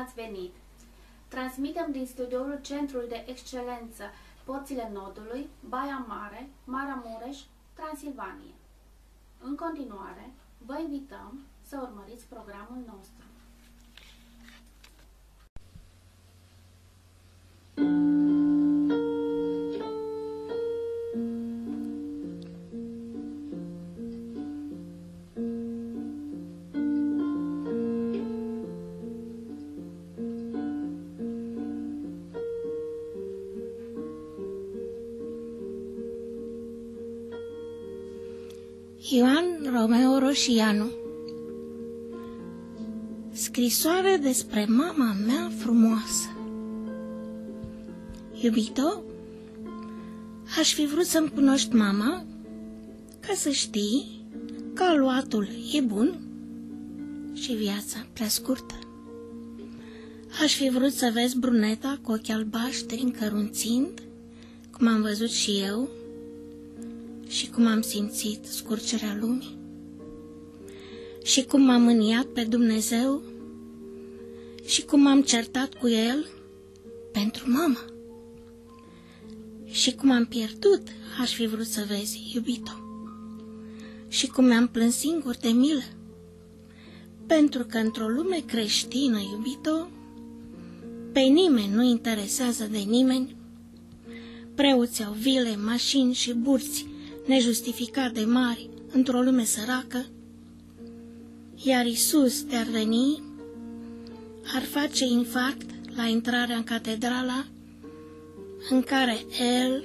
ați venit! Transmitem din studioul Centrul de Excelență Porțile Nodului, Baia Mare, Maramureș, Transilvania. În continuare, vă invităm să urmăriți programul nostru. Ioan Romeo Roșianu Scrisoare despre mama mea frumoasă Iubito, aș fi vrut să-mi cunoști mama ca să știi că aluatul e bun și viața prea scurtă. Aș fi vrut să vezi bruneta cu ochi albaștri încărunțind, cum am văzut și eu, și cum am simțit scurgerea lumii? Și cum m-am mâniat pe Dumnezeu? Și cum m-am certat cu El pentru mama și cum am pierdut, aș fi vrut să vezi, iubito, și cum mi-am plâns singur de milă, pentru că într-o lume creștină, iubito, pe nimeni nu interesează de nimeni, preoții au vile, mașini și burți, nejustificat de mari într-o lume săracă, iar Isus de-ar veni, ar face infarct la intrarea în catedrala în care El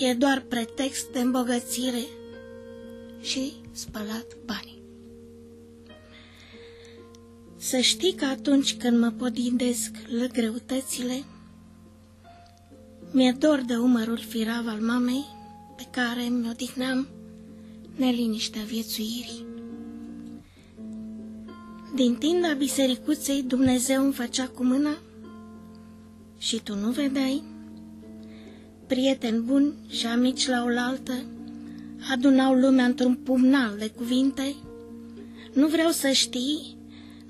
e doar pretext de îmbogățire și spălat banii. Să știi că atunci când mă podindesc la greutățile, mi-e dor de umărul firav al mamei, pe care mi odihneam neliniștea viețuirii. Din tinda bisericuței Dumnezeu îmi făcea cu mâna și tu nu vedeai? Prieteni buni și amici la oaltă adunau lumea într-un pumnal de cuvinte. Nu vreau să știi,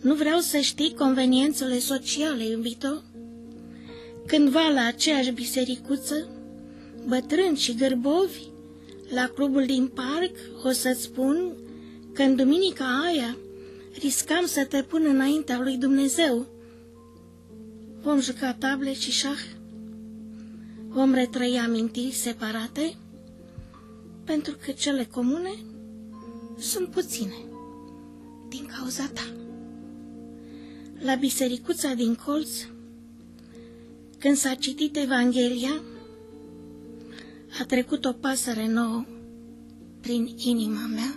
nu vreau să știi conveniențele sociale, iubito. Cândva la aceeași bisericuță, bătrâni și gârbovi, la clubul din parc, o să-ți spun că în duminica aia riscam să te pun înaintea lui Dumnezeu. Vom juca table și șah. Vom retrăi amintiri separate, pentru că cele comune sunt puține, din cauza ta. La bisericuța din colț, când s-a citit Evanghelia, a trecut o pasăre nouă prin inima mea.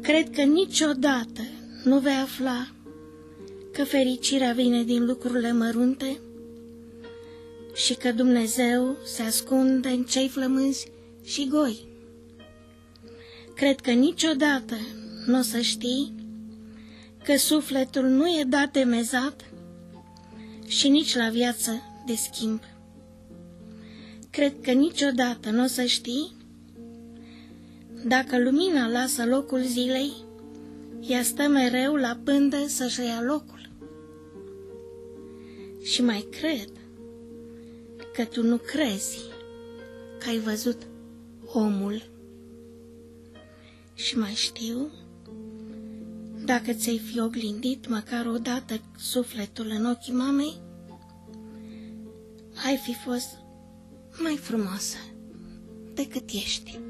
Cred că niciodată nu vei afla că fericirea vine din lucrurile mărunte și că Dumnezeu se ascunde în cei flămânzi și goi. Cred că niciodată nu o să știi că sufletul nu e dat de mezat și nici la viață de schimb. Cred că niciodată nu o să știi dacă lumina lasă locul zilei, ea stă mereu la pândă să-și ia locul. Și mai cred că tu nu crezi că ai văzut omul. Și mai știu, dacă ți-ai fi oglindit măcar o dată sufletul în ochii mamei, ai fi fost mai frumoasă decât ești.